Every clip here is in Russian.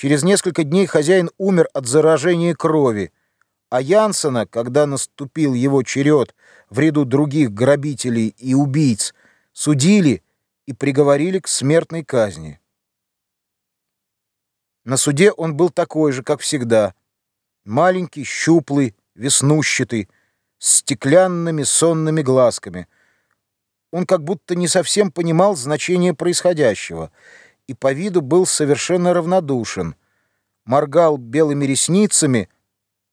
Через несколько дней хозяин умер от заражения крови, а Янсена, когда наступил его черед в ряду других грабителей и убийц, судили и приговорили к смертной казни. На суде он был такой же, как всегда. Маленький, щуплый, веснущатый, с стеклянными сонными глазками. Он как будто не совсем понимал значение происходящего и по виду был совершенно равнодушен. Моргал белыми ресницами,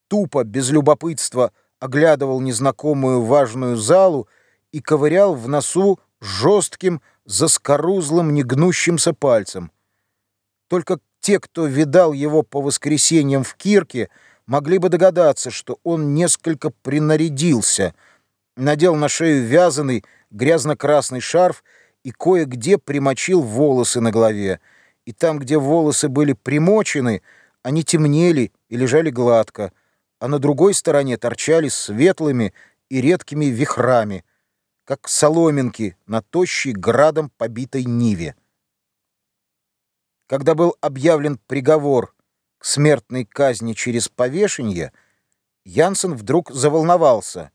тупо, без любопытства, оглядывал незнакомую важную залу и ковырял в носу жестким, заскорузлым, негнущимся пальцем. Только те, кто видал его по воскресеньям в Кирке, могли бы догадаться, что он несколько принарядился, надел на шею вязаный грязно-красный шарф и кое-где примочил волосы на голове. И там, где волосы были примочены, они темнели и лежали гладко, а на другой стороне торчали светлыми и редкими вихрами, как соломинки на тощей градом побитой ниве. Когда был объявлен приговор к смертной казни через повешение, Янсен вдруг заволновался.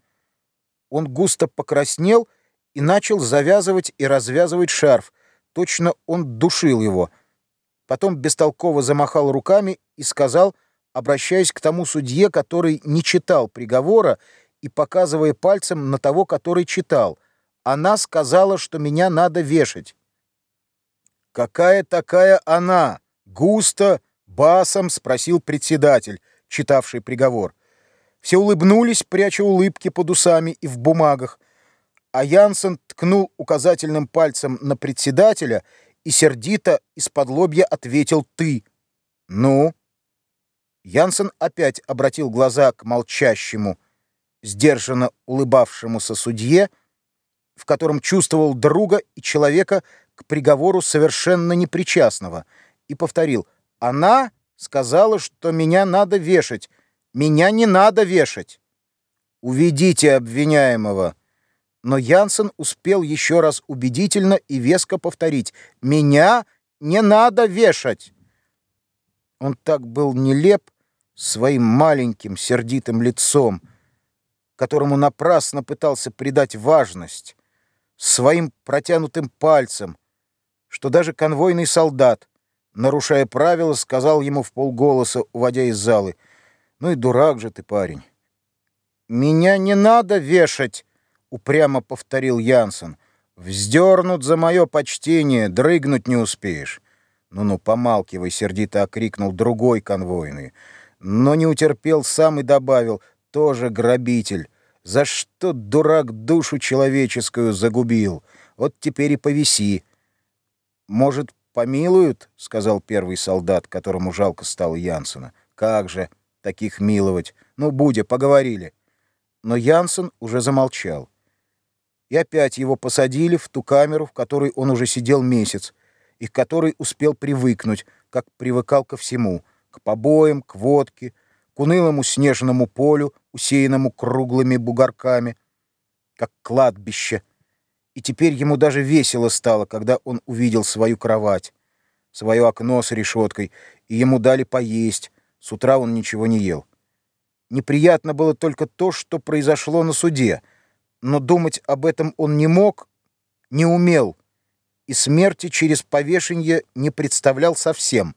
Он густо покраснел и начал завязывать и развязывать шарф. Точно он душил его. Потом бестолково замахал руками и сказал, обращаясь к тому судье, который не читал приговора, и показывая пальцем на того, который читал. «Она сказала, что меня надо вешать». «Какая такая она?» — густо, басом спросил председатель, читавший приговор. Все улыбнулись, пряча улыбки под усами и в бумагах, а Янсен ткнул указательным пальцем на председателя и сердито из-под лобья ответил «ты». «Ну?» Янсен опять обратил глаза к молчащему, сдержанно улыбавшемуся судье, в котором чувствовал друга и человека, к приговору совершенно непричастного, и повторил «Она сказала, что меня надо вешать. Меня не надо вешать». «Уведите обвиняемого». Но Янсен успел еще раз убедительно и веско повторить «Меня не надо вешать». Он так был нелеп своим маленьким сердитым лицом, которому напрасно пытался придать важность, своим протянутым пальцем, что даже конвойный солдат, нарушая правила, сказал ему в полголоса, уводя из залы, «Ну и дурак же ты, парень». «Меня не надо вешать», — упрямо повторил Янсен. «Вздернут за мое почтение, дрыгнуть не успеешь». «Ну-ну, помалкивай», — сердито окрикнул другой конвойный. Но не утерпел сам и добавил, «Тоже грабитель. За что, дурак, душу человеческую загубил? Вот теперь и повиси». «Может, помилуют?» — сказал первый солдат, которому жалко стало Янсена. «Как же таких миловать? Ну, Будя, поговорили». Но Янсен уже замолчал. И опять его посадили в ту камеру, в которой он уже сидел месяц, и к которой успел привыкнуть, как привыкал ко всему, к побоям, к водке, к унылому снежному полю, усеянному круглыми бугорками, как кладбище — и теперь ему даже весело стало, когда он увидел свою кровать, свое окно с решеткой, и ему дали поесть. С утра он ничего не ел. Неприятно было только то, что произошло на суде, но думать об этом он не мог, не умел, и смерти через повешение не представлял совсем.